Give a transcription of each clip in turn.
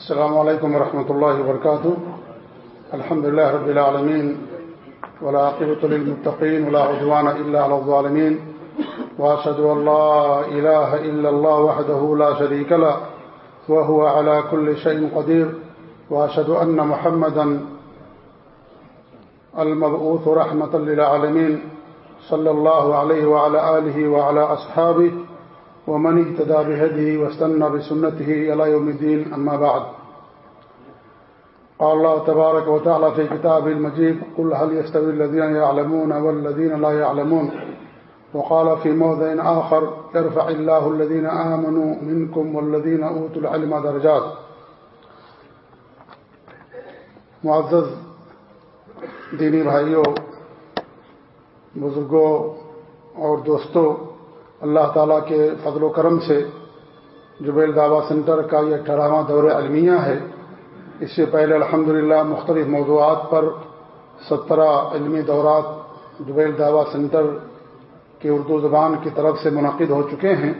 السلام علیکم ورحمۃ اللہ وبرکاتہ الحمد لله رب العالمين، ولا عقبة للمتقين، ولا عدوان إلا على الظالمين، وأشهد أن لا إله إلا الله وحده لا شريك له، وهو على كل شيء قدير، وأشهد أن محمدا المبعوث رحمة للعالمين، صلى الله عليه وعلى آله وعلى أصحابه ومن اهتدى بهديه واستنى بسنته إلى يوم الدين، أما بعد. قال الله تبارك وتعالى في كتاب المجيد، قل هل يستوي الذين يعلمون والذين لا يعلمون؟ وقال في موضع آخر، يرفع الله الذين آمنوا منكم والذين أوتوا العلم درجات. معزز دینی بھائیوں بزرگوں اور دوستوں اللہ تعالیٰ کے فضل و کرم سے جبیل دعوی سینٹر کا یہ اٹھارہواں دور علمیہ ہے۔ اس سے پہلے الحمد مختلف موضوعات پر سترہ علمی دورات جبیل دعوی سینٹر کے اردو زبان کی طرف سے منعقد ہو چکے ہیں،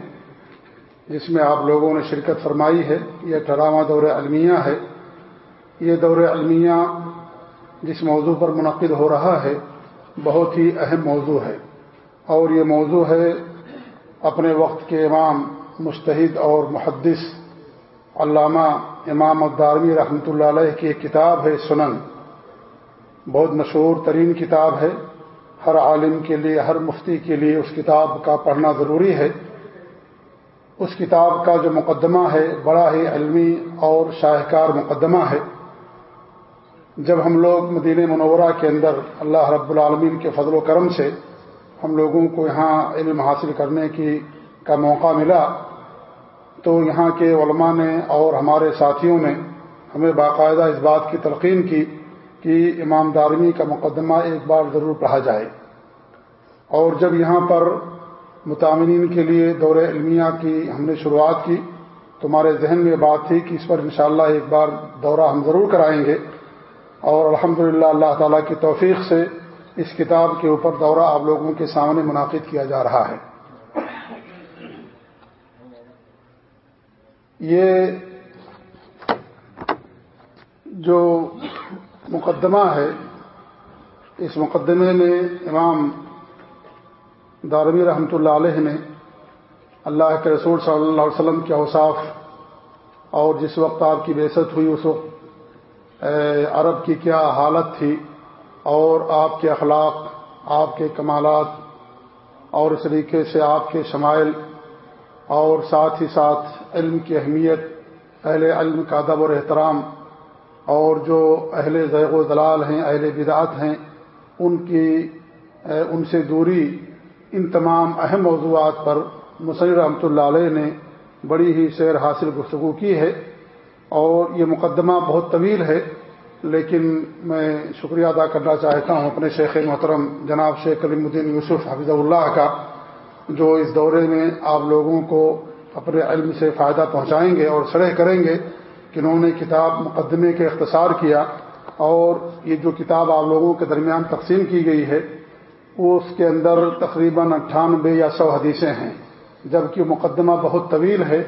جس میں آپ لوگوں نے شرکت فرمائی ہے۔ یہ اٹھارہواں دور علمیہ ہے۔ یہ دور علمیہ جس موضوع پر منعقد ہو رہا ہے، بہت ہی اہم موضوع ہے۔ اور یہ موضوع ہے اپنے وقت کے امام مستحد اور محدث علامہ امام الدارمی رحمۃ اللہ علیہ کی ایک کتاب ہے سنن۔ بہت مشہور ترین کتاب ہے۔ ہر عالم کے لیے، ہر مفتی کے لیے اس کتاب کا پڑھنا ضروری ہے۔ اس کتاب کا جو مقدمہ ہے، بڑا ہی علمی اور شاہکار مقدمہ ہے۔ جب ہم لوگ مدینہ منورہ کے اندر اللہ رب العالمین کے فضل و کرم سے ہم لوگوں کو یہاں علم حاصل کرنے کی کا موقع ملا تو یہاں کے علماء نے اور ہمارے ساتھیوں نے ہمیں باقاعدہ اس بات کی تلقین کی کہ امام دارمی کا مقدمہ ایک بار ضرور پڑھا جائے۔ اور جب یہاں پر متعمین کے لیے دور علمیہ کی ہم نے شروعات کی تو ہمارے ذہن میں بات تھی کہ اس پر انشاءاللہ ایک بار دورہ ہم ضرور کرائیں گے اور الحمد اللہ تعالیٰ کی توفیق سے اس کتاب کے اوپر دورہ آپ لوگوں کے سامنے منعقد کیا جا رہا ہے۔ یہ جو مقدمہ ہے، اس مقدمے میں امام دارمی رحمۃ اللہ علیہ نے اللہ کے رسول صلی اللہ علیہ وسلم کے اوصاف اور جس وقت آپ کی بیست ہوئی، اس وقت عرب کی کیا حالت تھی؟ اور آپ کے اخلاق، آپ کے کمالات اور اس طریقے سے آپ کے شمائل اور ساتھ ہی ساتھ علم کی اہمیت، اہل علم کا ادب اور احترام اور جو اہل ذیغ و دلال ہیں، اہل بدعت ہیں، ان کی ان سے دوری ان تمام اہم موضوعات پر مصنف رحمۃ اللہ علیہ نے بڑی ہی سیر حاصل گفتگو کی ہے اور یہ مقدمہ بہت طویل ہے۔ لیکن میں شکریہ ادا کرنا چاہتا ہوں اپنے شیخ محترم جناب شیخ کلیم الدین یوسف حفظ اللہ کا، جو اس دورے میں آپ لوگوں کو اپنے علم سے فائدہ پہنچائیں گے اور شرح کریں گے کہ انہوں نے کتاب مقدمے کے اختصار کیا اور یہ جو کتاب آپ لوگوں کے درمیان تقسیم کی گئی ہے وہ اس کے اندر تقریباً اٹھانوے یا سو حدیثیں ہیں، جبکہ مقدمہ بہت طویل ہے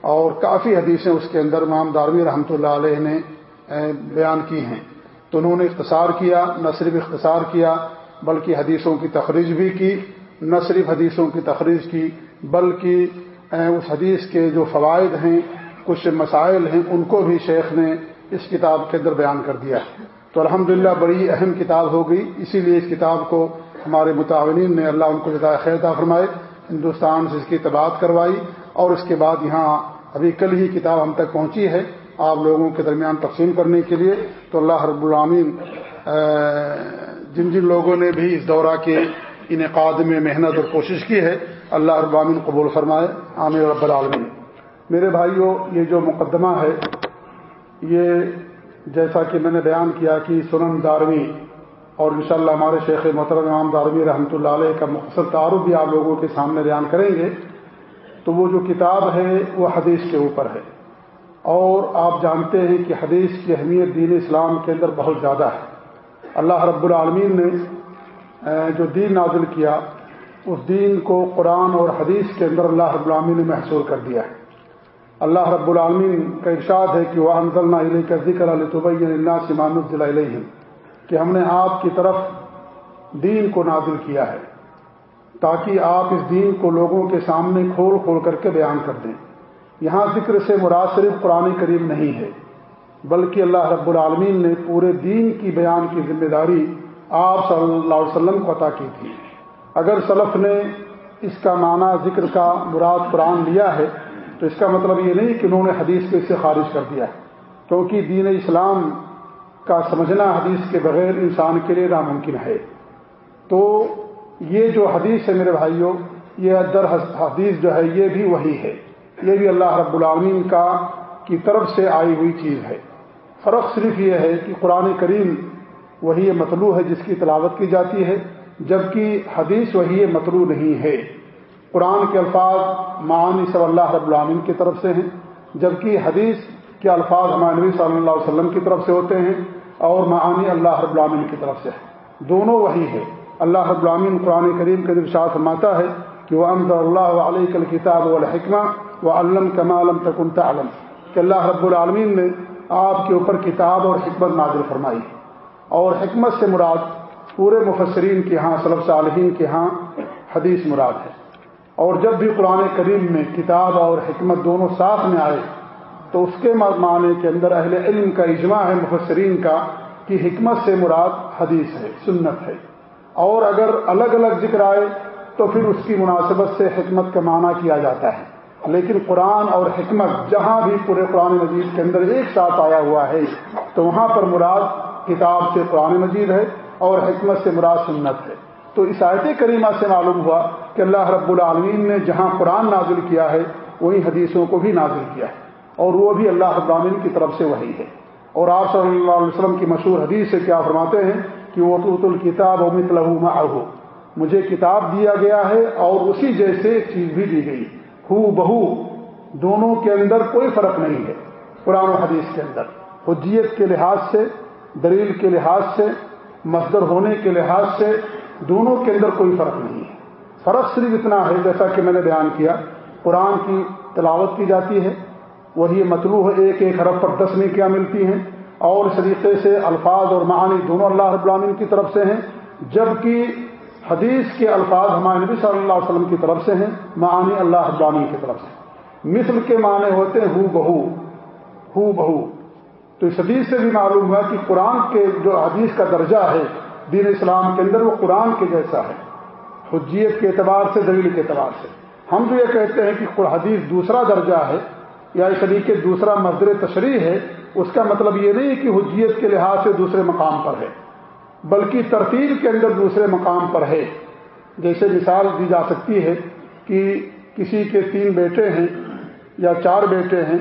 اور کافی حدیثیں اس کے اندر امام داروی رحمۃ اللہ علیہ نے بیان کی ہیں۔ تو انہوں نے اختصار کیا، نہ صرف اختصار کیا، بلکہ حدیثوں کی تخریج بھی کی، نہ صرف حدیثوں کی تخریج کی، بلکہ اس حدیث کے جو فوائد ہیں، کچھ مسائل ہیں، ان کو بھی شیخ نے اس کتاب کے اندر بیان کر دیا ہے۔ تو الحمدللہ بڑی اہم کتاب ہو گئی۔ اسی لیے اس کتاب کو ہمارے متعاونین نے اللہ ان کو جدا خیر فرمائے، ہندوستان سے اس کی تباد کروائی اور اس کے بعد یہاں ابھی کل ہی کتاب ہم تک پہنچی ہے۔ آپ لوگوں کے درمیان تقسیم کرنے کے لیے تو اللہ رب العامین جن جن لوگوں نے بھی اس دورہ کے انعقاد میں محنت اور کوشش کی ہے، اللہ رب العامین قبول فرمائے عامر رب العالمین۔ میرے بھائیوں یہ جو مقدمہ ہے، یہ جیسا کہ میں نے بیان کیا کہ سنن داروی اور انشاءاللہ ہمارے شیخ محترم امام داروی رحمۃ اللہ علیہ کا مختصر تعارف بھی آپ لوگوں کے سامنے بیان کریں گے۔ تو وہ جو کتاب ہے، وہ حدیث کے اوپر ہے۔ اور آپ جانتے ہیں کہ حدیث کی اہمیت دین اسلام کے اندر بہت زیادہ ہے۔ اللہ رب العالمین نے جو دین نازل کیا، اس دین کو قرآن اور حدیث کے اندر اللہ رب العالمین نے محسور کر دیا ہے۔ اللہ رب العالمین کا ارشاد ہے کہ وہ انضل علیہ کا ذکر علیہ طبی اللہ سمان علیہ کہ ہم نے آپ کی طرف دین کو نازل کیا ہے، تاکہ آپ اس دین کو لوگوں کے سامنے کھول کھول کر کے بیان کر دیں۔ یہاں ذکر سے مراد صرف قرآن کریم نہیں ہے، بلکہ اللہ رب العالمین نے پورے دین کی بیان کی ذمہ داری آپ صلی اللہ علیہ وسلم کو عطا کی تھی۔ اگر سلف نے اس کا معنی ذکر کا مراد قرآن لیا ہے، تو اس کا مطلب یہ نہیں کہ انہوں نے حدیث کو اس سے خارج کر دیا ہے۔ کیونکہ دین اسلام کا سمجھنا حدیث کے بغیر انسان کے لیے ناممکن ہے۔ تو یہ جو حدیث ہے میرے بھائیوں، یہ در حدیث جو ہے، یہ بھی وہی ہے۔ یہ بھی اللہ رب العالمین کا کی طرف سے آئی ہوئی چیز ہے۔ فرق صرف یہ ہے کہ قرآن کریم وہی مطلوع ہے جس کی تلاوت کی جاتی ہے، جبکہ حدیث وہی مطلوع نہیں ہے۔ قرآن کے الفاظ معانی سب اللہ رب العالمین کی طرف سے ہیں، جبکہ حدیث کے الفاظ ہمارے نبی صلی اللہ علیہ وسلم کی طرف سے ہوتے ہیں اور معانی اللہ رب العالمین کی طرف سے ہے دونوں وہی ہے اللہ رب العالمین قرآن کریم کے دشاط فرماتا ہے کہ وہ امد اللہ علیہ کل کتاب والحکمہ وہ علم کمالم تکنتا علم کہ اللہ رب العالمین نے آپ کے اوپر کتاب اور حکمت نازل فرمائی اور حکمت سے مراد پورے مفسرین کے ہاں صلب صالحین کے ہاں حدیث مراد ہے۔ اور جب بھی قرآن کریم میں کتاب اور حکمت دونوں ساتھ میں آئے، تو اس کے معنی کے اندر اہل علم کا اجماع ہے مفسرین کا کہ حکمت سے مراد حدیث ہے، سنت ہے۔ اور اگر الگ الگ ذکر آئے، تو پھر اس کی مناسبت سے حکمت کا معنی کیا جاتا ہے۔ لیکن قرآن اور حکمت جہاں بھی پورے قرآن مجید کے اندر ایک ساتھ آیا ہوا ہے، تو وہاں پر مراد کتاب سے قرآن مجید ہے اور حکمت سے مراد سنت ہے۔ تو اس آیت کریمہ سے معلوم ہوا کہ اللہ رب العالمین نے جہاں قرآن نازل کیا ہے وہی حدیثوں کو بھی نازل کیا ہے۔ اور وہ بھی اللہ رب العالمین کی طرف سے وہی ہے۔ اور آپ صلی اللہ علیہ وسلم کی مشہور حدیث سے کیا فرماتے ہیں کہ وہ توت الکتاب و لہو مجھے کتاب دیا گیا ہے اور اسی جیسے ایک چیز بھی دی گئی۔ ہو بہو، دونوں کے اندر کوئی فرق نہیں ہے، قرآن و حدیث کے اندر۔ حجیت کے لحاظ سے، دلیل کے لحاظ سے، مصدر ہونے کے لحاظ سے دونوں کے اندر کوئی فرق نہیں ہے۔ فرق صرف اتنا ہے جیسا کہ میں نے بیان کیا، قرآن کی تلاوت کی جاتی ہے، وہی مطلوع ایک ایک حرف پر دس نیکیاں ملتی ہیں، اور اس طریقے سے الفاظ اور معانی دونوں اللہ رب العالمین کی طرف سے ہیں، جبکہ حدیث کے الفاظ ہمارے نبی صلی اللہ علیہ وسلم کی طرف سے ہیں، معانی اللہ رب العالمین کی طرف سے۔ مثل کے معنی ہوتے ہیں ہو بہو ہو بہو۔ تو اس حدیث سے بھی معلوم ہوا کہ قرآن کے جو حدیث کا درجہ ہے، دین اسلام کے اندر وہ قرآن کے جیسا ہے۔ حجیت کے اعتبار سے، دلیل کے اعتبار سے۔ ہم جو یہ کہتے ہیں کہ حدیث دوسرا درجہ ہے، یا اس طریقے دوسرا مزدور تشریح ہے۔ اس کا مطلب یہ نہیں کہ حجیت کے لحاظ سے دوسرے مقام پر ہے۔ بلکہ ترتیب کے اندر دوسرے مقام پر ہے۔ جیسے مثال دی جا سکتی ہے کہ کسی کے تین بیٹے ہیں یا چار بیٹے ہیں،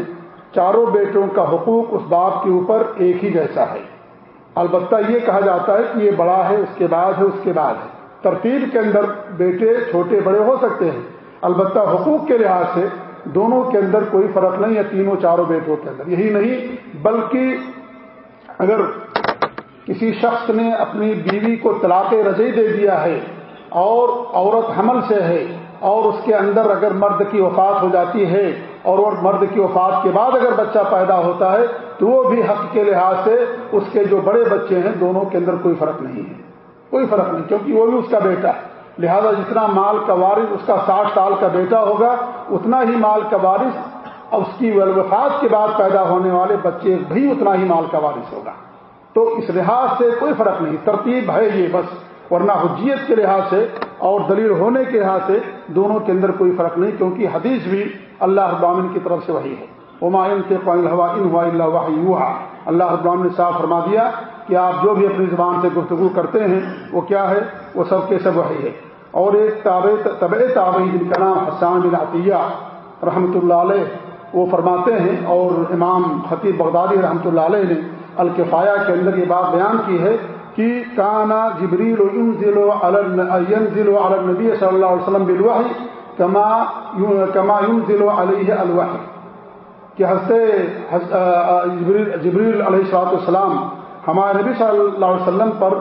چاروں بیٹوں کا حقوق اس باپ کے اوپر ایک ہی جیسا ہے۔ البتہ یہ کہا جاتا ہے کہ یہ بڑا ہے، اس کے بعد ہے، اس کے بعد ہے۔ ترتیب کے اندر بیٹے چھوٹے بڑے ہو سکتے ہیں۔ البتہ حقوق کے لحاظ سے دونوں کے اندر کوئی فرق نہیں ہے، تینوں چاروں بیٹوں کے اندر۔ یہی نہیں، بلکہ اگر کسی شخص نے اپنی بیوی کو طلاق رضی دے دیا ہے اور عورت حمل سے ہے اور اس کے اندر اگر مرد کی وفات ہو جاتی ہے اور وہ مرد کی وفات کے بعد اگر بچہ پیدا ہوتا ہے تو وہ بھی حق کے لحاظ سے اس کے جو بڑے بچے ہیں دونوں کے اندر کوئی فرق نہیں ہے۔ کوئی فرق نہیں، کیونکہ وہ بھی اس کا بیٹا ہے۔ لہذا جتنا مال کا وارث اس کا ساٹھ سال کا بیٹا ہوگا، اتنا ہی مال کا وارث اور اس کی وفات کے بعد پیدا ہونے والے بچے بھی اتنا ہی مال کا وارث ہوگا۔ تو اس لحاظ سے کوئی فرق نہیں، ترتیب ہے یہ بس، ورنہ حجیت کے لحاظ سے اور دلیل ہونے کے لحاظ سے دونوں کے اندر کوئی فرق نہیں، کیونکہ حدیث بھی اللہ ابامن کی طرف سے وہی ہے۔ عمائن کے ہوا ان ہوا اللہ ہوا اللہ ابام نے صاف فرما دیا کہ آپ جو بھی اپنی زبان سے گفتگو کرتے ہیں، وہ کیا ہے؟ وہ سب کے سب وہی ہے۔ اور ایک طب تابعی جن کا نام حسان بن عطیہ رحمۃ اللہ علیہ، وہ فرماتے ہیں اور امام خطیب بغدادی رحمۃ اللہ علیہ نے الکفایہ کے اندر یہ بات بیان کی ہے کہ کانا جبریل ضلع ضلع النبی صلی اللہ علیہ وسلم بلوح کما کما یم ضلع علیہ الوح کہ ہنستے جبریل علیہ السلاط السلام ہمارے نبی صلی اللہ علیہ وسلم پر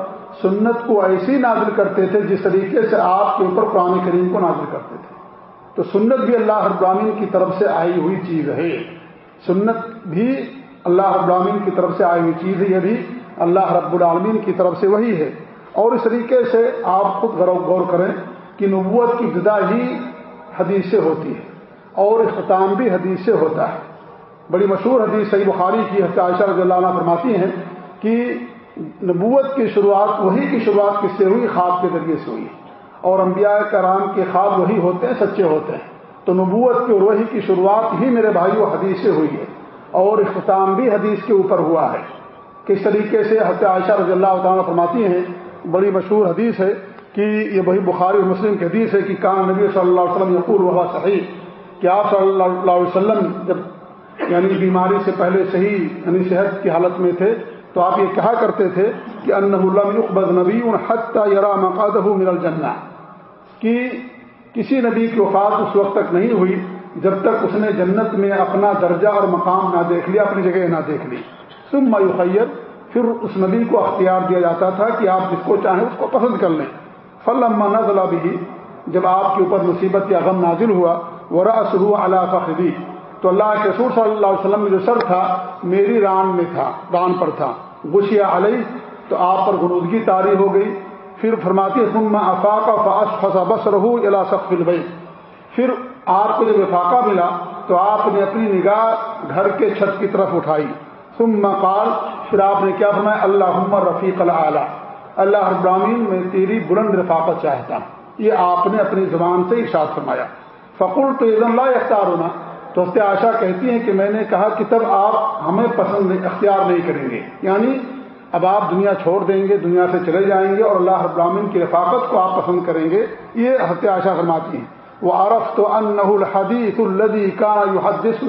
سنت کو ایسی نازل کرتے تھے جس طریقے سے آپ کے اوپر قرآن کریم کو نازل کرتے تھے۔ تو سنت بھی اللہ ابراہین کی طرف سے آئی ہوئی چیز ہے۔ سنت بھی اللہ ابراہین کی طرف سے آئی ہوئی چیز ہے یہ بھی، اللہ رب العالمین کی طرف سے وہی ہے۔ اور اس طریقے سے آپ خود غور کریں کہ نبوت کی جدا ہی حدیث سے ہوتی ہے اور اختتام بھی حدیث سے ہوتا ہے۔ بڑی مشہور حدیث صحیح بخاری کی عائشہ رضی اللہ عنہ فرماتی ہیں کہ نبوت کی شروعات وہی کی شروعات کس سے ہوئی؟ خواب کے ذریعے سے ہوئی۔ اور انبیاء کرام کے خواب وہی ہوتے ہیں، سچے ہوتے ہیں۔ تو نبوت کی اور وہی کی شروعات ہی میرے بھائی حدیث سے ہوئی ہے۔ اور اختتام بھی حدیث کے اوپر ہوا ہے۔ کس طریقے سے حضرت عائشہ رضی اللہ تعالیٰ فرماتی ہیں، بڑی مشہور حدیث ہے کہ یہ وہی بخاری مسلم کی حدیث ہے کہ کان نبی صلی اللہ علیہ وسلم یقول ہوا صحیح۔ کہ آپ صلی اللہ علیہ وسلم جب یعنی بیماری سے پہلے صحیح یعنی صحت کی حالت میں تھے، تو آپ یہ کہا کرتے تھے کہ ان اللہ نبی حت یرا مقاد من الجنہ۔ کہ کسی نبی کی وفات اس وقت تک نہیں ہوئی جب تک اس نے جنت میں اپنا درجہ اور مقام نہ دیکھ لیا، اپنی جگہ نہ دیکھ لی۔ سم میخیر پھر اس نبی کو اختیار دیا جاتا تھا کہ آپ جس کو چاہیں اس کو پسند کر لیں۔ فلما نزلہ بھی جب آپ کے اوپر مصیبت یا غم نازل ہوا ورا سرو اللہ فخری تو اللہ کے سور صلی اللہ علیہ وسلم میں جو سر تھا، میری ران میں تھا، ران پر تھا۔ گشیا علیہ، تو آپ پر غنودگی تاری ہو گئی۔ پھر فرماتی ثم افاق فاس فسا بس رہو الا سخ پھر آپ کو جب افاقہ ملا تو آپ نے اپنی نگاہ گھر کے چھت کی طرف اٹھائی۔ ثم قال، پھر آپ نے کیا فرمایا؟ اللہ رفیق العلیٰ اللہ ابراہین میں تیری بلند رفاقت چاہتا ہوں۔ یہ آپ نے اپنی زبان سے ارشاد فرمایا۔ فقول تو عید اللہ اختیار ہونا تو ہست آشا کہتی ہیں کہ میں نے کہا کہ تب آپ ہمیں پسند اختیار نہیں کریں گے۔ یعنی اب آپ دنیا چھوڑ دیں گے، دنیا سے چلے جائیں گے اور اللہ ابراہین کی رفاقت کو آپ پسند کریں گے۔ یہ ہست آشا فرماتی ہیں۔ وہ عرف تو ان الحدیث الدی کا حدث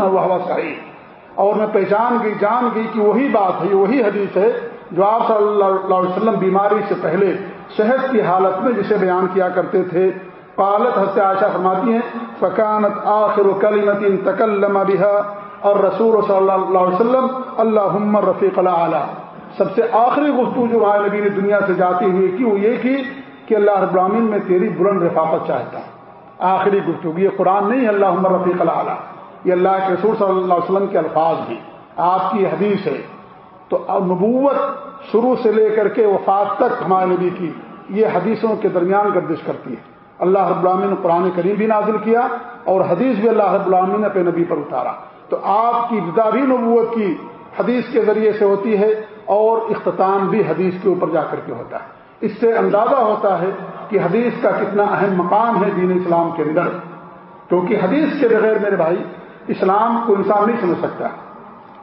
اور میں پہچان گئی، جان گئی کہ وہی بات ہے وہی حدیث ہے جو آپ صلی اللہ علیہ وسلم بیماری سے پہلے صحت کی حالت میں جسے بیان کیا کرتے تھے۔ پالت حس عائشہ فرماتی ہیں فکانت آخر کلیمت تکلم بها اور رسول صلی اللہ علیہ وسلم اللہ رفیق اللہ سب سے آخری گفتگو جو ہمارے نبی نے دنیا سے جاتی ہوئی کی، وہ یہ کی کہ اللہ رب العالمین میں تیری بلند رفاقت چاہتا آخری گفتگو. یہ قرآن نہیں ہے اللہ رفیق اللہ یہ اللہ کے رسول صلی اللہ علیہ وسلم کے الفاظ ہیں آپ کی حدیث ہے. تو نبوت شروع سے لے کر کے وفات تک ہمارے نبی کی یہ حدیثوں کے درمیان گردش کرتی ہے. اللہ رب العالمین نے قرآن کریم بھی نازل کیا اور حدیث بھی اللہ رب العالمین نے اپنے نبی پر اتارا. تو آپ کی ابتدا بھی نبوت کی حدیث کے ذریعے سے ہوتی ہے اور اختتام بھی حدیث کے اوپر جا کر کے ہوتا ہے. اس سے اندازہ ہوتا ہے کہ حدیث کا کتنا اہم مقام ہے دین اسلام کے اندر۔ کیونکہ حدیث کے بغیر میرے بھائی، اسلام کو انسان نہیں سمجھ سکتا۔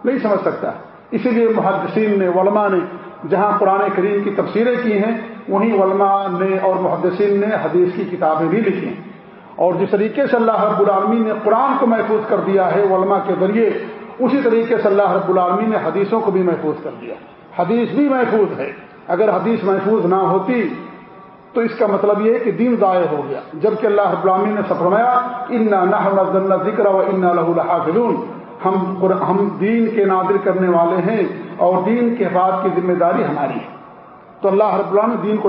نہیں سمجھ سکتا۔ اسی لیے محدثین نے، علماء نے جہاں قرآن کریم کی تفسیریں کی ہیں، وہیں علماء نے اور محدثین نے حدیث کی کتابیں بھی لکھی ہیں۔ اور جس طریقے سے اللہ رب العالمین نے قرآن کو محفوظ کر دیا ہے علماء کے ذریعے، اسی طریقے سے اللہ رب العالمین نے حدیثوں کو بھی محفوظ کر دیا۔ حدیث بھی محفوظ ہے۔ اگر حدیث محفوظ نہ ہوتی تو اس کا مطلب یہ ہے کہ دین ضائع ہو گیا۔ جبکہ اللہ رب العالمین نے سفرمایا ان نہ ذکر و ان لہ ہم ہم دین کے نادر کرنے والے ہیں اور دین کی حفاظت کی ذمہ داری ہماری ہے۔ تو اللہ رب اللہ نے دین کو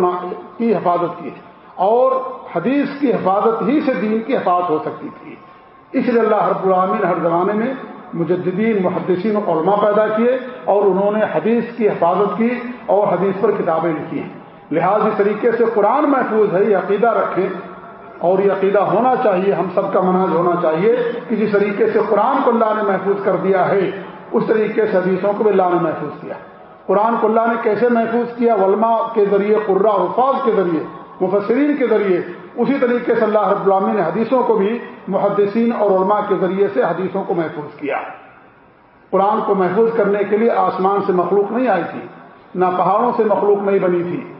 کی حفاظت کی ہے۔ اور حدیث کی حفاظت ہی سے دین کی حفاظت ہو سکتی تھی۔ اس لیے اللہ رب العالمین ہر زمانے میں مجدین محدثین علماء پیدا کیے اور انہوں نے حدیث کی حفاظت کی اور حدیث پر کتابیں لکھی ہیں۔ لہٰذا اس طریقے سے قرآن محفوظ ہے، یہ عقیدہ رکھیں اور یہ عقیدہ ہونا چاہیے، ہم سب کا مناج ہونا چاہیے کہ جس طریقے سے قرآن کو اللہ نے محفوظ کر دیا ہے، اس طریقے سے حدیثوں کو بھی اللہ نے محفوظ کیا۔ قرآن کو اللہ نے کیسے محفوظ کیا؟ علماء کے ذریعے قرا الفاظ کے ذریعے، مفسرین کے ذریعے اسی طریقے سے اللہ رب العامی نے حدیثوں کو بھی محدثین اور علماء کے ذریعے سے حدیثوں کو محفوظ کیا۔ قرآن کو محفوظ کرنے کے لیے آسمان سے مخلوق نہیں آئی تھی، نہ پہاڑوں سے مخلوق نہیں بنی تھی۔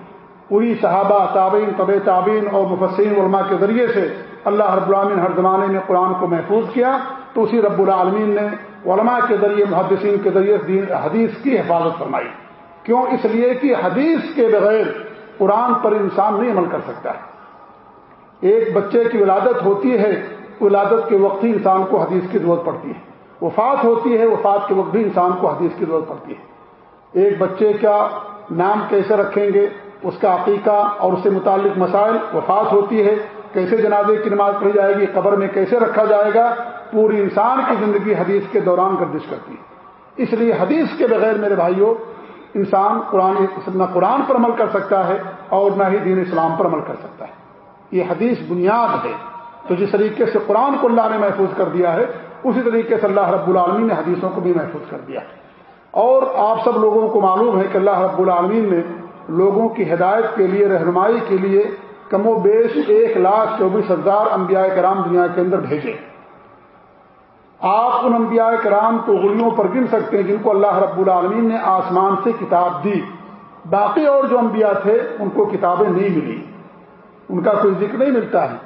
پوری صحابہ، تابعین طب تعبین اور مفسرین علماء کے ذریعے سے اللہ رب العالمین ہر زمانے میں قرآن کو محفوظ کیا۔ تو اسی رب العالمین نے علماء کے ذریعے، محدثین کے ذریعے دین، حدیث کی حفاظت فرمائی۔ کیوں؟ اس لیے کہ حدیث کے بغیر قرآن پر انسان نہیں عمل کر سکتا۔ ہے ایک بچے کی ولادت ہوتی ہے، ولادت کے وقت ہی انسان کو حدیث کی ضرورت پڑتی ہے۔ وفات ہوتی ہے، وفات کے وقت بھی انسان کو حدیث کی ضرورت پڑتی ہے۔ ایک بچے کا نام کیسے رکھیں گے، اس کا عقیقہ اور اس سے متعلق مسائل، وفات ہوتی ہے، کیسے جنازے کی نماز پڑھی جائے گی، قبر میں کیسے رکھا جائے گا، پوری انسان کی زندگی حدیث کے دوران گردش کرتی ہے۔ اس لیے حدیث کے بغیر میرے بھائیوں انسان قرآن، نہ قرآن پر عمل کر سکتا ہے اور نہ ہی دین اسلام پر عمل کر سکتا ہے۔ یہ حدیث بنیاد ہے۔ تو جس طریقے سے قرآن کو اللہ نے محفوظ کر دیا ہے، اسی طریقے سے اللہ رب العالمین نے حدیثوں کو بھی محفوظ کر دیا۔ اور آپ سب لوگوں کو معلوم ہے کہ اللہ رب العالمین نے لوگوں کی ہدایت کے لیے، رہنمائی کے لیے کم و بیش ایک لاکھ چوبیس ہزار انبیاء کرام دنیا کے اندر بھیجے۔ آپ ان انبیاء کرام کو غلیوں پر گن سکتے ہیں جن کو اللہ رب العالمین نے آسمان سے کتاب دی۔ باقی اور جو انبیاء تھے، ان کو کتابیں نہیں ملی۔ ان کا کوئی ذکر نہیں ملتا ہے۔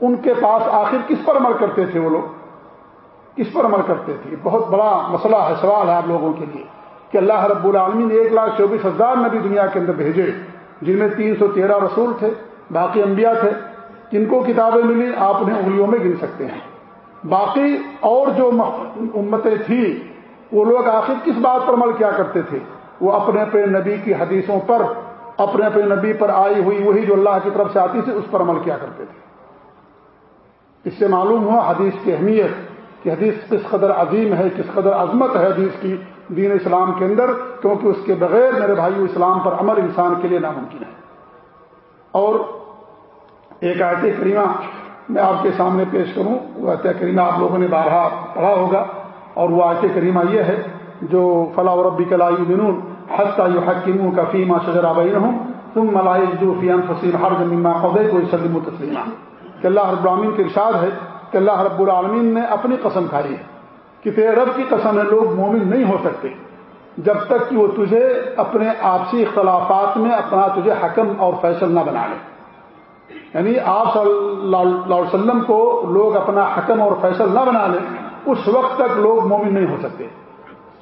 ان کے پاس آخر کس پر عمل کرتے تھے وہ لوگ؟ کس پر عمل کرتے تھے؟ بہت بڑا مسئلہ ہے، سوال ہے آپ لوگوں کے لیے کہ اللہ رب العالمین نے ایک لاکھ چوبیس ہزار نبی دنیا کے اندر بھیجے، جن میں تین سو تیرہ رسول تھے، باقی انبیاء تھے۔ جن کو کتابیں ملی؟ آپ انہیں انگلیوں میں گن سکتے ہیں۔ باقی اور جو امتیں تھیں، وہ لوگ آخر کس بات پر عمل کیا کرتے تھے؟ وہ اپنے اپنے نبی کی حدیثوں پر اپنے اپنے نبی پر آئی ہوئی وہی جو اللہ کی طرف سے آتی تھی، اس پر عمل کیا کرتے تھے۔ اس سے معلوم ہوا حدیث کی اہمیت کہ حدیث کس قدر عظیم ہے، کس قدر عظمت ہے حدیث کی دین اسلام کے اندر، کیونکہ اس کے بغیر میرے بھائی اسلام پر عمل انسان کے لیے ناممکن ہے۔ اور ایک آیت کریمہ میں آپ کے سامنے پیش کروں۔ وہ آیت کریمہ آپ لوگوں نے بارہا پڑھا ہوگا۔ اور وہ آیت کریمہ یہ ہے جو فلاح و ربی کلائی بنون حسا یو حکیم کا فیمہ شجر آبئی ہوں تم ملائی جو فیم فصیم ہر زمین قدے کو سلم و تسلیمہ کہ اللہ رب العالمین کے ارشاد ہے کہ اللہ رب العالمین نے اپنی قسم کھائی ہے کہ تیرے رب کی قسم ہے، لوگ مومن نہیں ہو سکتے جب تک کہ وہ تجھے اپنے آپسی اختلافات میں اپنا تجھے حکم اور فیصل نہ بنا لے۔ یعنی آپ صلی اللہ علیہ وسلم کو لوگ اپنا حکم اور فیصل نہ بنا لیں اس وقت تک لوگ مومن نہیں ہو سکتے۔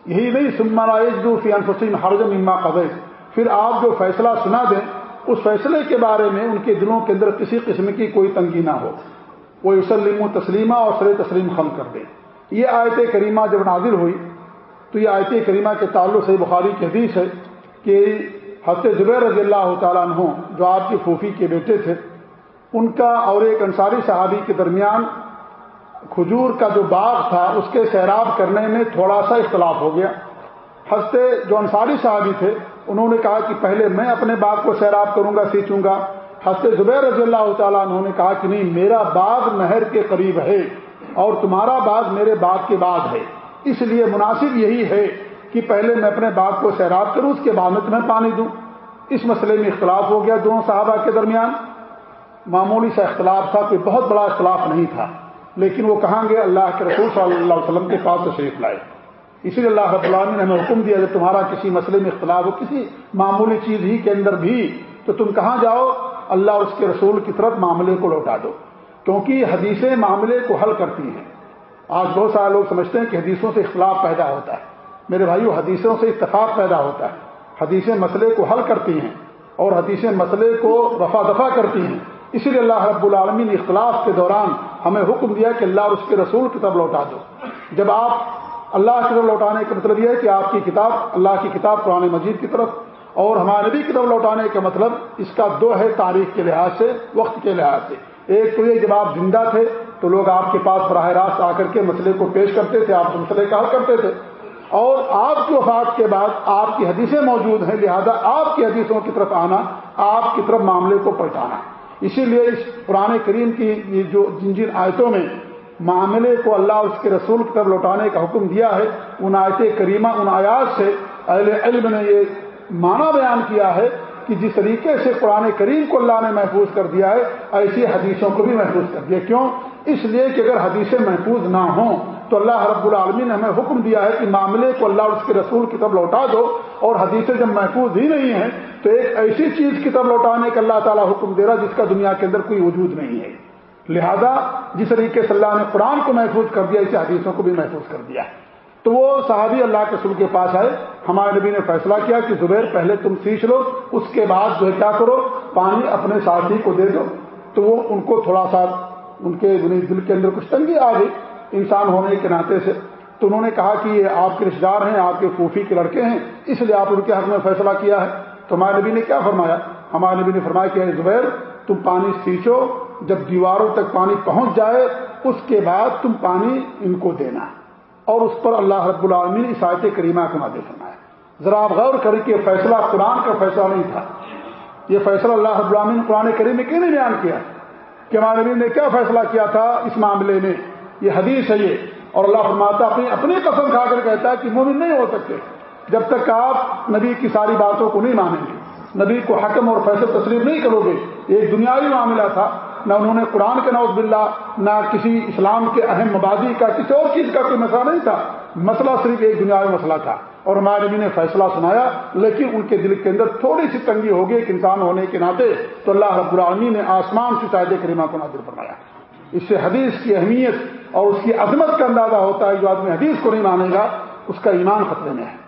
یہی نہیں سمائز فی انفسین حرجم اما قبض پھر آپ جو فیصلہ سنا دیں، اس فیصلے کے بارے میں ان کے دلوں کے اندر کسی قسم کی کوئی تنگی نہ ہو۔ وہ یوسلم و تسلیمہ اور سر تسلیم خم کر دیں۔ یہ آیت کریمہ جب نازل ہوئی، تو یہ آیت کریمہ کے تعلق سے بخاری کی حدیث ہے کہ حضرت زبیر رضی اللہ تعالیٰ عنہ، جو آپ کی پھوپھی کے بیٹے تھے، ان کا اور ایک انصاری صحابی کے درمیان کھجور کا جو باغ تھا، اس کے سیراب کرنے میں تھوڑا سا اختلاف ہو گیا۔ ہنستے جو انصاری صحابی تھے، انہوں نے کہا کہ پہلے میں اپنے باغ کو سیراب کروں گا، سینچوں گا۔ ہنستے زبیر رضی اللہ تعالیٰ انہوں نے کہا کہ نہیں، میرا باغ نہر کے قریب ہے اور تمہارا باغ میرے باغ کے بعد ہے۔ اس لیے مناسب یہی ہے کہ پہلے میں اپنے باغ کو سیراب کروں، اس کے بعد میں تمہیں پانی دوں۔ اس مسئلے میں اختلاف ہو گیا دونوں صحابہ کے درمیان۔ معمولی سا اختلاف تھا، کوئی بہت بڑا اختلاف نہیں تھا۔ لیکن وہ کہاں گے اللہ کے رسول صلی اللہ علیہ وسلم کے پاس تشریف لائے۔ اسی لیے اللہ رب العالمین نے ہمیں حکم دیا جب تمہارا کسی مسئلے میں اختلاف ہو، کسی معمولی چیز ہی کے اندر بھی، تو تم کہاں جاؤ؟ اللہ اس کے رسول کی طرف معاملے کو لوٹا دو۔ کیونکہ حدیثیں معاملے کو حل کرتی ہیں۔ آج بہت سارے لوگ سمجھتے ہیں کہ حدیثوں سے اختلاف پیدا ہوتا ہے۔ میرے بھائیو، حدیثوں سے اتفاق پیدا ہوتا ہے۔ حدیثیں مسئلے کو حل کرتی ہیں اور حدیثیں مسئلے کو رفع دفع کرتی ہیں۔ اسی لیے اللہ رب العالمین اختلاف کے دوران ہمیں حکم دیا کہ اللہ اور اس کے رسول کی طرف لوٹا دو۔ جب آپ اللہ کی طرف لوٹانے کا مطلب یہ ہے کہ آپ کی کتاب، اللہ کی کتاب قرآن مجید کی طرف اور ہمارے نبی کی طرف لوٹانے کا مطلب اس کا دو ہے تاریخ کے لحاظ سے، وقت کے لحاظ سے۔ ایک تو یہ جب آپ زندہ تھے تو لوگ آپ کے پاس براہ راست آ کر کے مسئلے کو پیش کرتے تھے، آپ مسئلے کا حل کرتے تھے۔ اور آپ کی وفات کے بعد آپ کی حدیثیں موجود ہیں، لہذا آپ کی حدیثوں کی طرف آنا، آپ کی طرف معاملے کو پلٹانا۔ اسی لیے اس پرانے کریم کی یہ جو جن جن آیتوں میں معاملے کو اللہ اس کے رسول کی طرف لوٹانے کا حکم دیا ہے، ان آیت کریمہ، ان آیات سے اہل علم نے یہ معنی بیان کیا ہے کہ جس طریقے سے قرآن کریم کو اللہ نے محفوظ کر دیا ہے، ایسی حدیثوں کو بھی محفوظ کر دیا۔ کیوں؟ اس لیے کہ اگر حدیثیں محفوظ نہ ہوں تو اللہ رب العالمین نے ہمیں حکم دیا ہے کہ معاملے کو اللہ اور اس کے رسول کی طرف لوٹا دو اور حدیثیں جب محفوظ ہی نہیں ہیں تو ایک ایسی چیز کی طرف لوٹانے کا اللہ تعالیٰ حکم دے رہا جس کا دنیا کے اندر کوئی وجود نہیں ہے۔ لہذا جس طریقے سے اللہ نے قرآن کو محفوظ کر دیا اسی حدیثوں کو بھی محفوظ کر دیا۔ تو وہ صحابی اللہ کے سل کے پاس آئے۔ ہمارے نبی نے فیصلہ کیا کہ زبیر پہلے تم سیکھ لو، اس کے بعد جو ہے کیا کرو، پانی اپنے ساتھی کو دے دو۔ تو وہ ان کو تھوڑا سا ان کے دل کے اندر کچھ تنگی آ گئی انسان ہونے کے ناطے سے۔ تو انہوں نے کہا کہ یہ آپ کے رشتے دار ہیں، آپ کے پھوپھی کے لڑکے ہیں، اس لیے آپ ان کے حق میں فیصلہ کیا ہے۔ تو ہمارے نبی نے کیا فرمایا؟ ہمارے نبی نے فرمایا کہ زبیر، تم پانی سینچو، جب دیواروں تک پانی پہنچ جائے، اس کے بعد تم پانی ان کو دینا۔ اور اس پر اللہ رب العالمین اس آیت کریمہ کو نادل فرمایا۔ ذرا آپ غور کریں کہ فیصلہ قرآن کا فیصلہ نہیں تھا۔ یہ فیصلہ اللہ رب العالمین قرآن کریم میں کیوں نہیں بیان کیا۔ کہ ہمارے نبی نے کیا فیصلہ کیا تھا اس معاملے میں؟ یہ حدیث ہے یہ۔ اور اللہ فرماتا اپنی اپنی قسم کھا کر کہتا ہے کہ مومن نہیں ہو سکتے۔ جب تک آپ نبی کی ساری باتوں کو نہیں مانیں گے، نبی کو حکم اور فیصل تسلیم نہیں کرو گے ایک دنیاوی معاملہ تھا۔ نہ انہوں نے قرآن کے نوز باللہ، نہ کسی اسلام کے اہم مبادی کا، کسی اور چیز کا کوئی مسئلہ نہیں تھا۔ مسئلہ صرف ایک دنیاوی مسئلہ تھا۔ اور ہمارے نبی نے فیصلہ سنایا، لیکن ان کے دل کے اندر تھوڑی سی تنگی ہوگی ایک انسان ہونے کے ناطے تو اللہ رب العالمین نے آسمان سے شاید کریمہ کو نادر فرمایا۔ اس سے حدیث کی اہمیت اور اس کی عظمت کا اندازہ ہوتا ہے، جو آدمی حدیث کو نہیں مانے گا، اس کا ایمان خطرے میں ہے۔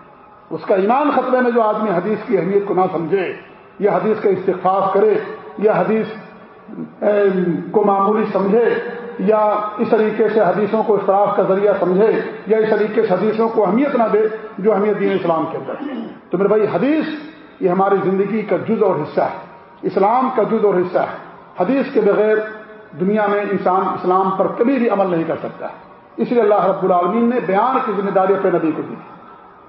اس کا ایمان خطرے میں جو آدمی حدیث کی اہمیت کو نہ سمجھے یا حدیث کا استفاف کرے، یا حدیث کو معمولی سمجھے، یا اس طریقے سے حدیثوں کو اشراف کا ذریعہ سمجھے، یا اس طریقے سے حدیثوں کو اہمیت نہ دے جو اہمیت دین اسلام کے اندر تو میرے بھائی، حدیث یہ ہماری زندگی کا جز اور حصہ ہے۔ اسلام کا جز اور حصہ ہے۔ حدیث کے بغیر دنیا میں انسان اسلام پر کبھی بھی عمل نہیں کر سکتا۔ اس لیے اللہ رب العالمین نے بیان کی ذمہ داری اپنے نبی کو دی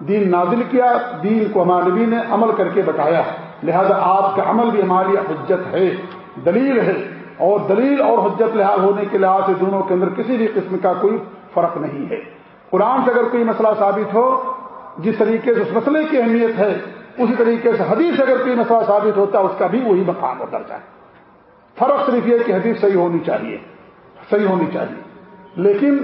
دین نازل کیا، دین کو ہمارے نبی نے عمل کر کے بتایا۔ لہذا آپ کا عمل بھی ہماری حجت ہے، دلیل ہے۔ اور دلیل اور حجت لحاظ ہونے کے لحاظ سے دونوں کے اندر کسی بھی قسم کا کوئی فرق نہیں ہے۔ قرآن سے اگر کوئی مسئلہ ثابت ہو، جس طریقے سے اس مسئلے کی اہمیت ہے، اسی طریقے سے حدیث سے اگر کوئی مسئلہ ثابت ہوتا ہے اس کا بھی وہی مقام اور درجہ ہے۔ فرق صرف یہ کہ حدیث صحیح ہونی چاہیے، صحیح ہونی چاہیے۔ لیکن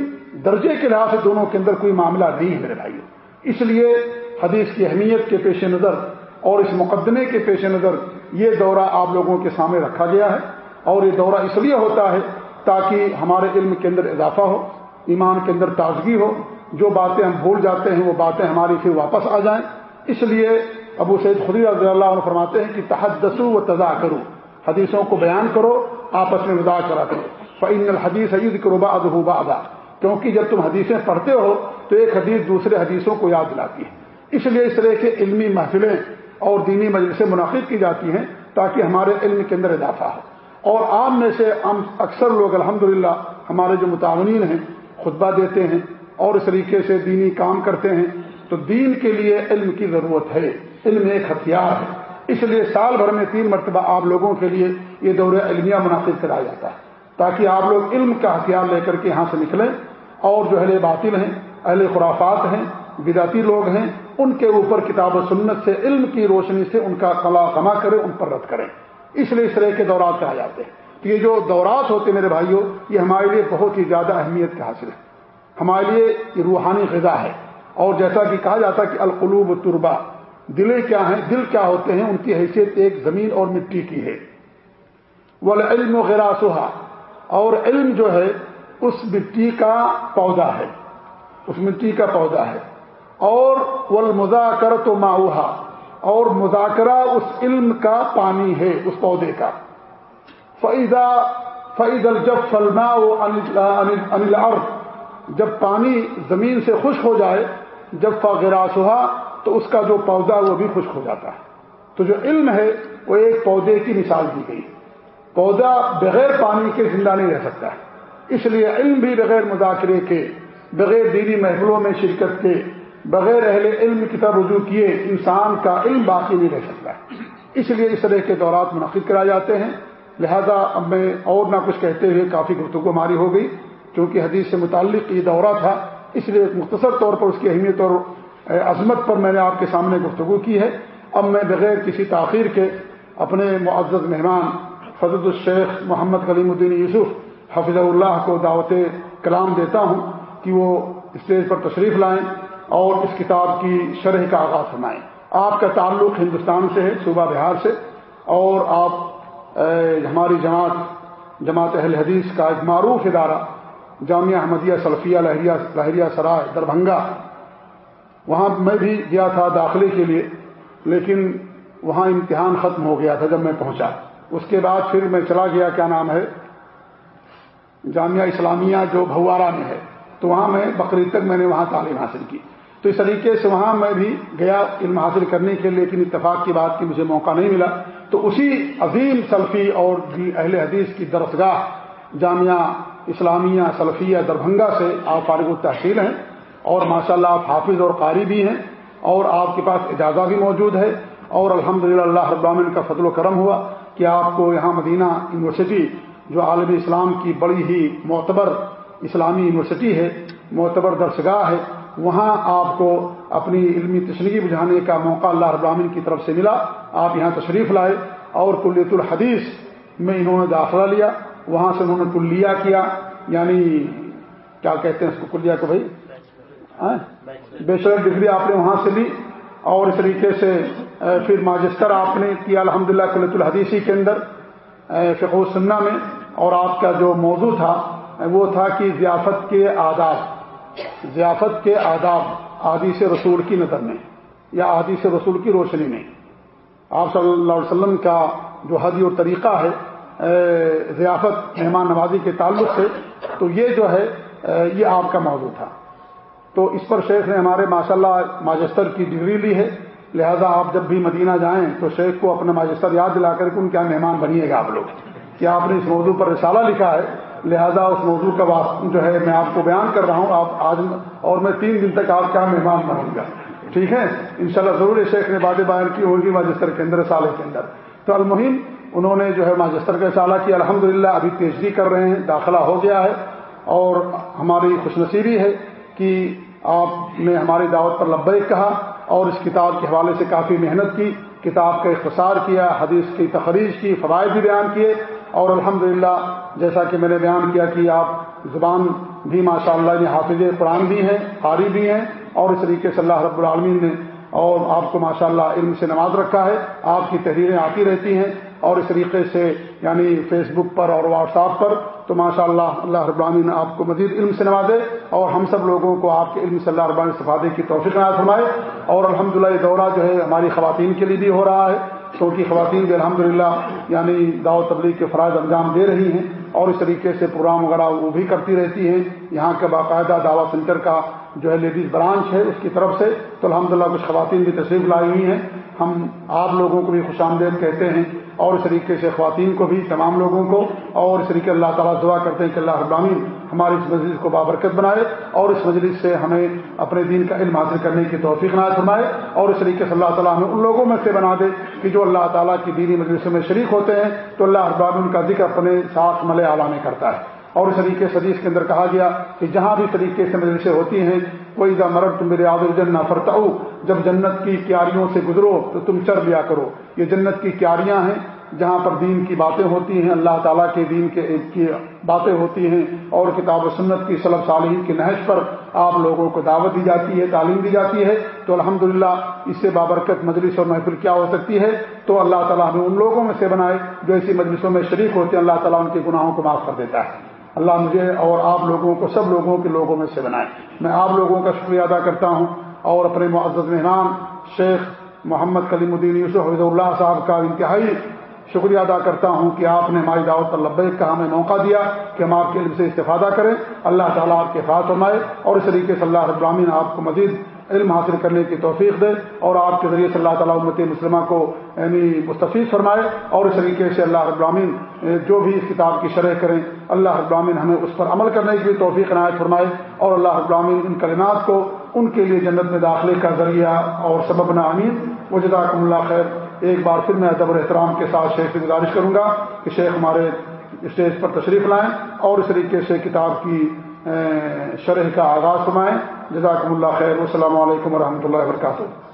درجے کے لحاظ سے دونوں کے اندر کوئی معاملہ نہیں ہے میرے بھائیوں اس لیے حدیث کی اہمیت کے پیش نظر اور اس مقدمے کے پیش نظر یہ دورہ آپ لوگوں کے سامنے رکھا گیا ہے اور یہ دورہ اس لیے ہوتا ہے تاکہ ہمارے علم کے اندر اضافہ ہو، ایمان کے اندر تازگی ہو، جو باتیں ہم بھول جاتے ہیں وہ باتیں ہماری پھر واپس آ جائیں۔ اس لیے ابو سید خدی رضی اللہ عنہ فرماتے ہیں کہ تحدسو و تضا کرو حدیثوں کو بیان کرو، آپس میں وضاح کرا کرو۔ فعین الحدیث عید کربا ادحبا ادا کیونکہ جب تم حدیثیں پڑھتے ہو تو ایک حدیث دوسرے حدیثوں کو یاد دلاتی ہے۔ اس لیے اس طرح کے علمی محفلیں اور دینی مجلسیں منعقد کی جاتی ہیں تاکہ ہمارے علم کے اندر اضافہ ہو۔ اور عام میں سے ہم اکثر لوگ الحمدللہ ہمارے جو متعین ہیں، خطبہ دیتے ہیں اور اس طریقے سے دینی کام کرتے ہیں، تو دین کے لیے علم کی ضرورت ہے۔ علم ایک ہتھیار ہے۔ اس لیے سال بھر میں تین مرتبہ آپ لوگوں کے لیے یہ دور علمیہ منعقد کرایا جاتا ہے تاکہ آپ لوگ علم کا ہتھیار لے کر کے یہاں سے نکلیں اور جو اہل باطل ہیں اہل خرافات ہیں بداتی لوگ ہیں، ان کے اوپر کتاب و سنت سے، علم کی روشنی سے ان کا کلا کما کریں ان پر رد کریں۔ اس لیے اس طرح کے دورات کہا جاتے ہیں۔ کہ یہ جو دورات ہوتے میرے بھائیوں، یہ ہمارے لیے بہت ہی زیادہ اہمیت کے حاصل ہے۔ ہمارے لیے یہ روحانی غذا ہے۔ اور جیسا کہ کہا جاتا ہے کہ القلوب تربا، دلیں کیا ہیں، دل کیا ہوتے ہیں، ان کی حیثیت ایک زمین اور مٹی کی ہے۔ وہ علم و اور علم جو ہے، اس مٹی کا پودا ہے۔ اس مٹی کا پودا ہے۔ اور وہ مذاکر تو ماؤہا اور مذاکرہ اس علم کا پانی ہے، اس پودے کا۔ فیضا فعید الجب فلما انل جب پانی زمین سے خشک ہو جائے جب فغرا سہا تو اس کا جو پودا وہ بھی خشک ہو جاتا ہے۔ تو جو علم ہے، وہ ایک پودے کی مثال دی گئی۔ پودا بغیر پانی کے زندہ نہیں رہ سکتا ہے۔ اس لیے علم بھی بغیر مذاکرے کے بغیر دینی محفلوں میں شرکت کے، بغیر اہل علم کی طرف رجوع کیے، انسان کا علم باقی نہیں رہ سکتا ہے۔ اس لیے اس طرح کے دورات منعقد کرائے جاتے ہیں۔ لہذا اب میں اور نہ کچھ کہتے ہوئے کافی گفتگو ہماری ہو گئی کیونکہ حدیث سے متعلق یہ دورہ تھا۔ اس لیے مختصر طور پر اس کی اہمیت اور عظمت پر میں نے آپ کے سامنے گفتگو کی ہے۔ اب میں بغیر کسی تاخیر کے اپنے معزز مہمان فضد الشیخ محمد کلیم الدین یوسف حفظ اللہ کو دعوت کلام دیتا ہوں۔ کہ وہ اسٹیج پر تشریف لائیں اور اس کتاب کی شرح کا آغاز فرمائیں۔ آپ کا تعلق ہندوستان سے ہے، صوبہ بہار سے۔ اور آپ ہماری جماعت جماعت اہل حدیث کا ایک معروف ادارہ، جامعہ احمدیہ سلفیہ لہریہ لہریہ سرائے دربھنگا وہاں میں بھی گیا تھا داخلے کے لیے، لیکن وہاں امتحان ختم ہو گیا تھا جب میں پہنچا۔ اس کے بعد پھر میں چلا گیا، کیا نام ہے؟ جامعہ اسلامیہ جو بھوارا میں ہے۔ تو وہاں میں بقرعید تک میں نے وہاں تعلیم حاصل کی۔ تو اس طریقے سے وہاں میں بھی گیا علم حاصل کرنے کے لیے، لیکن اتفاق کی بات کی مجھے موقع نہیں ملا۔ تو اسی عظیم سلفی اور اہل حدیث کی درسگاہ جامعہ اسلامیہ سلفیہ دربھنگا سے آپ فارغ التحصیل ہیں اور ماشاء اللہ آپ حافظ اور قاری بھی ہیں اور آپ کے پاس اجازہ بھی موجود ہے۔ اور الحمد للہ اللہ ابامن کا فضل و کرم ہوا کہ آپ کو یہاں مدینہ یونیورسٹی جو عالم اسلام کی بڑی ہی معتبر اسلامی یونیورسٹی ہے، معتبر درسگاہ ہے، وہاں آپ کو اپنی علمی تشریح بجھانے کا موقع اللہ ابامن کی طرف سے ملا۔ آپ یہاں تشریف لائے اور کلیت الحدیث میں انہوں نے داخلہ لیا، وہاں سے انہوں نے کلیہ کیا یعنی کیا کہتے ہیں اس کو کلیہ کو بھائی؟ ہاں؟ بیچلر ڈگری آپ نے وہاں سے لی اور اس طریقے سے پھر ماجسٹر آپ نے کیا الحمد للہ کلت الحدیثی کے اندر فقو سننا میں اور آپ کا جو موضوع تھا وہ تھا کہ ضیافت کے آداب، ضیافت کے آداب عادی سے رسول کی نظر میں، یا عادی سے رسول کی روشنی میں۔ آپ صلی اللہ علیہ وسلم کا جو حدی اور طریقہ ہے ضیافت، مہمان نوازی کے تعلق سے، تو یہ جو ہے یہ آپ کا موضوع تھا۔ تو اس پر شیخ نے ہمارے ماشاء اللہ ماجستر کی ڈگری لی ہے۔ لہذا آپ جب بھی مدینہ جائیں تو شیخ کو اپنا ماجستر یاد دلا کر کے ان کیا مہمان بنیے گا آپ لوگ۔ کہ آپ نے اس موضوع پر رسالہ لکھا ہے۔ لہذا اس موضوع کا جو ہے میں آپ کو بیان کر رہا ہوں، آپ آج اور میں تین دن تک آپ کا مہمان بنوں گا۔ ٹھیک ہے؟ انشاءاللہ ضرور شیخ نے باتیں بیان کی ہوگی ماجستر کے اندر، سالے کے اندر۔ تو المہم، انہوں نے جو ہے ماجستر کا سالہ کیا الحمد ابھی پی ایچ ڈی کر رہے ہیں، داخلہ ہو گیا ہے۔ اور ہماری خوش نصیبی ہے کہ آپ نے ہماری دعوت پر لبیک کہا اور اس کتاب کے حوالے سے کافی محنت کی۔ کتاب کا اختصار کیا، حدیث کی تخریج کی، فوائد بھی بیان کیے اور الحمدللہ جیسا کہ میں نے بیان کیا کہ آپ زبان بھی ماشاء اللہ یعنی حافظ قرآن بھی ہیں، قاری بھی ہیں اور اس طریقے سے اللہ رب العالمین نے اور آپ کو ماشاء اللہ علم سے نواز رکھا ہے، آپ کی تحریریں آتی رہتی ہیں اور اس طریقے سے یعنی فیس بک پر اور واٹس ایپ پر تو ماشاء اللہ اللہ ابراہین آپ کو مزید علم سے نوازے اور ہم سب لوگوں کو آپ کے علم سے اللہ ابراہین استفادے کی توفیق ناز فرمائے اور الحمد یہ دورہ جو ہے ہماری خواتین کے لیے بھی ہو رہا ہے کیونکہ خواتین بھی الحمد یعنی دعوت تبلیغ کے فرائض انجام دے رہی ہیں اور اس طریقے سے پروگرام وغیرہ وہ بھی کرتی رہتی ہیں یہاں کے باقاعدہ دعوت سینٹر کا جو ہے لیڈیز برانچ ہے اس کی طرف سے تو الحمدللہ کچھ خواتین بھی تشریف لائی ہوئی ہیں ہم آپ لوگوں کو بھی خوش آمدید کہتے ہیں اور اس طریقے سے خواتین کو بھی، تمام لوگوں کو، اور اس طریقے اللہ تعالیٰ دعا کرتے ہیں کہ اللہ ابراہین ہماری اس مجلس کو بابرکت بنائے اور اس مجلس سے ہمیں اپنے دین کا علم حاصل کرنے کی توفیق نہ فرمائے اور اس طریقے سے اللہ تعالیٰ ہمیں ان لوگوں میں سے بنا دے کہ جو اللہ تعالیٰ کی دینی مجلسوں میں شریک ہوتے ہیں تو اللہ ابراہین کا ذکر اپنے ساتھ ملے اعلیٰ میں کرتا ہے۔ اور اس طریقے سے حدیث کے اندر کہا گیا کہ جہاں بھی طریقے سے مجلسیں ہوتی ہیں کوئی دا مرد تم میرے آدر جن فرتا جب جنت کی کیاریوں سے گزرو تو تم چر لیا کرو۔ یہ جنت کی کیاریاں ہیں جہاں پر دین کی باتیں ہوتی ہیں، اللہ تعالیٰ کے دین کے کی باتیں ہوتی ہیں اور کتاب و سنت کی صلب صالحین کی نہج پر آپ لوگوں کو دعوت دی جاتی ہے، تعلیم دی جاتی ہے۔ تو الحمدللہ اس سے بابرکت مجلس اور محفل کیا ہو سکتی ہے؟ تو اللہ تعالیٰ ہمیں ان لوگوں میں سے بنائے جو ایسی مجلسوں میں شریک ہوتے ہیں، اللہ تعالیٰ ان کے گناہوں کو معاف کر دیتا ہے۔ اللہ مجھے اور آپ لوگوں کو سب لوگوں کے لوگوں میں سے بنائے۔ میں آپ لوگوں کا شکریہ ادا کرتا ہوں اور اپنے معزز مہمان شیخ محمد کلیم الدین یوسف حفظ اللہ صاحب کا انتہائی شکریہ ادا کرتا ہوں کہ آپ نے ہماری دعوت پر لبیک کا ہمیں موقع دیا کہ ہم آپ کے علم سے استفادہ کریں۔ اللہ تعالیٰ آپ کے خاص فرمائے اور اس طریقے سے اللہ ابراہین آپ کو مزید علم حاصل کرنے کی توفیق دے اور آپ کے ذریعے سے اللہ تعالیٰ امت مسلمہ کو یعنی مستفیض فرمائے اور اس طریقے سے اللہ ابراہین جو بھی اس کتاب کی شرح کریں، اللہ ابراہین ہمیں اس پر عمل کرنے کی توفیق عنایت فرمائے اور اللہ ابراہین ان کلمات کو ان کے لیے جنت میں داخلے کا ذریعہ اور سبب نہ امین وہ جزاکم اللہ خیر۔ ایک بار پھر میں ادب احترام کے ساتھ شیخ سے گزارش کروں گا کہ شیخ ہمارے اسٹیج پر تشریف لائیں اور اس طریقے سے کتاب کی شرح کا آغاز فرمائیں۔ جزاکم اللہ خیر۔ السلام علیکم و اللہ وبرکاتہ۔